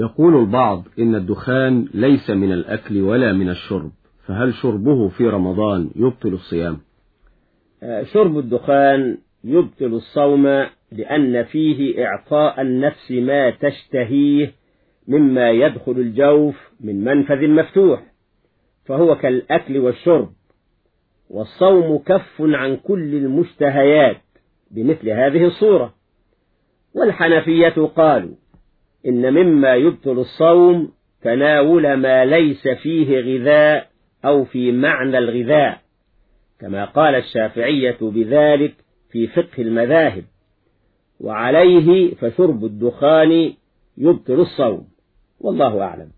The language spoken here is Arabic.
يقول البعض إن الدخان ليس من الأكل ولا من الشرب فهل شربه في رمضان يبطل الصيام؟ شرب الدخان يبطل الصوم لأن فيه إعطاء النفس ما تشتهيه مما يدخل الجوف من منفذ مفتوح فهو كالأكل والشرب والصوم كف عن كل المشتهيات بمثل هذه الصورة. والحنفية قالوا إن مما يبطل الصوم تناول ما ليس فيه غذاء أو في معنى الغذاء كما قال الشافعية بذلك في فقه المذاهب. وعليه فشرب الدخان يبطل الصوم والله أعلم.